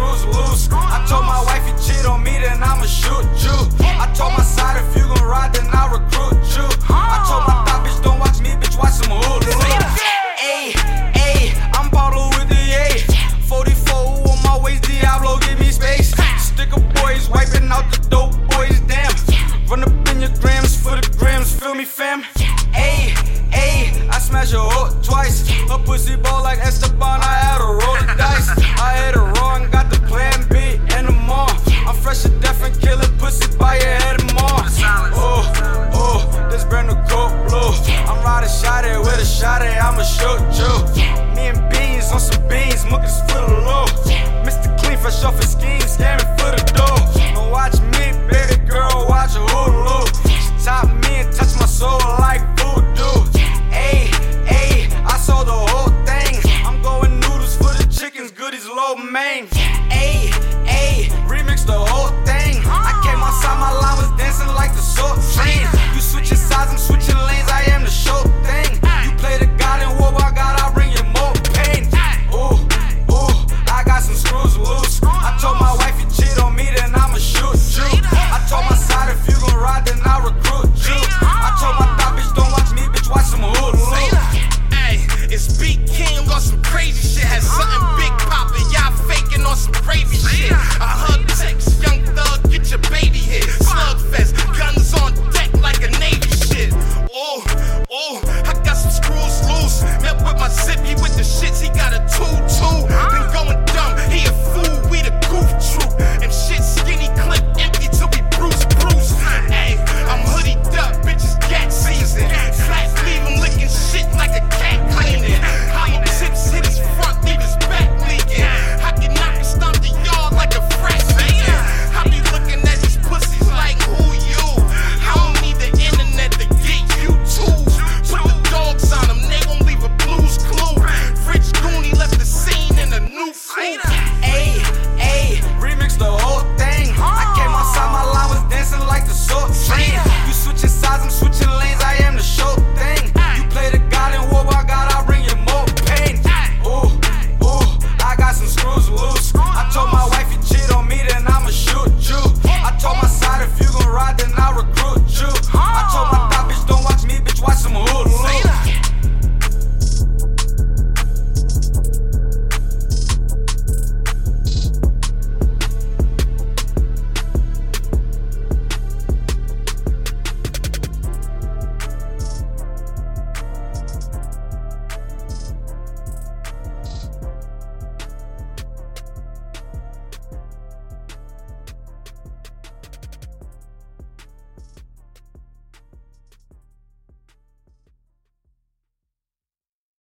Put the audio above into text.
screws loose. I told my wife you cheat on me, then I'ma shoot you. I told my side if you gon' ride, then I'll recruit you. I told my thought, bitch, don't watch me, bitch, watch some hulu. Ayy, ayy, I'm bottled with the A. 44 on my waist, Diablo, give me space. Sticker boys wiping out the dope boys, damn. Run up in your grams for the grams, feel me, fam? Ayy, ayy, I smash your hook twice. A pussy ball like Esteban, I